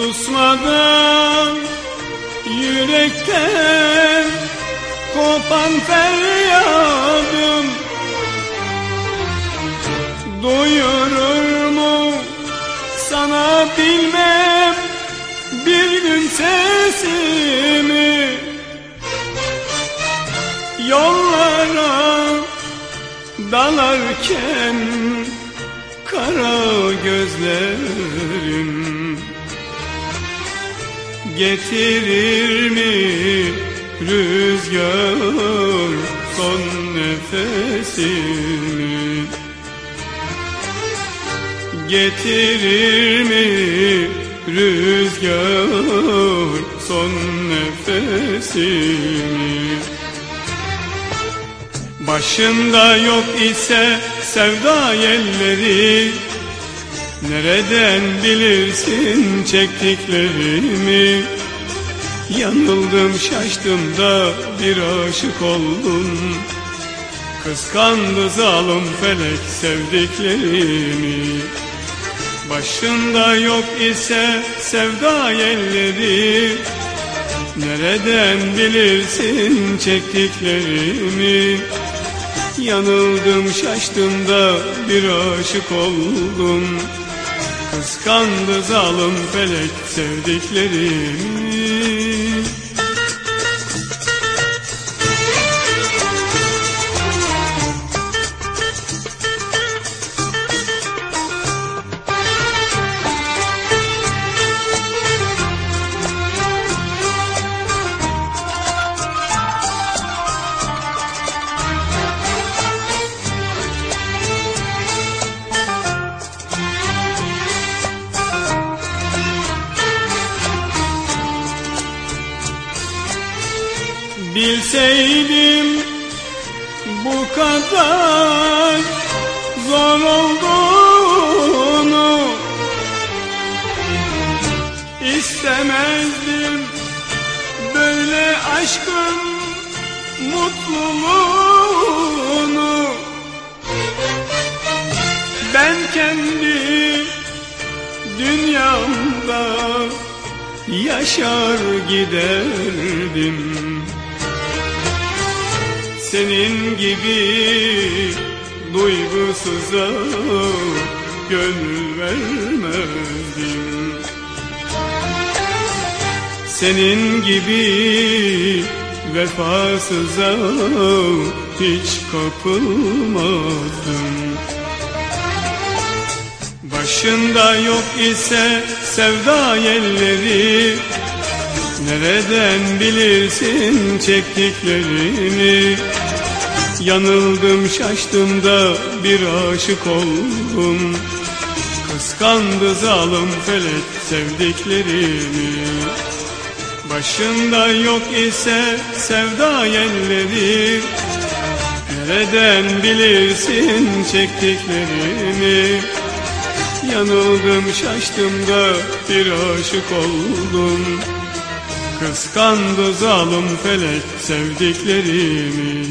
Susmadan yürekten kopan feryadım. Doyurur mu sana bilmem bir gün sesimi Yollara dalarken kara gözlerim Getirir mi? Rüzgar son nefesimi Getirir mi? Rüzgar son nefesimi Başında yok ise sevda elleri Nereden bilirsin çektiklerimi? Yanıldım şaştım da bir aşık oldum. Kıskandı zalim felek sevdiklerimi. Başında yok ise sevda elleri. Nereden bilirsin çektiklerimi? Yanıldım şaştım da bir aşık oldum Kıskandı zalim felek sevdiklerimi Bilseydim bu kadar zor olduğunu istemezdim. Böyle aşkın mutluluğunu ben kendi dünyamda yaşar giderdim senin gibi duygusuza gönül vermezdim. Senin gibi vefasıza hiç kapılmazdım Başında yok ise sevda elleri Nereden bilirsin çektiklerini Yanıldım şaştım da bir aşık oldum. Kıskandı zalim felek sevdiklerimi. Başında yok ise sevda elleri Nereden bilirsin çektiklerimi? Yanıldım şaştım da bir aşık oldum Kıskandı zalim felek sevdiklerimi